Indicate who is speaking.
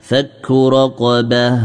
Speaker 1: فك رقبة.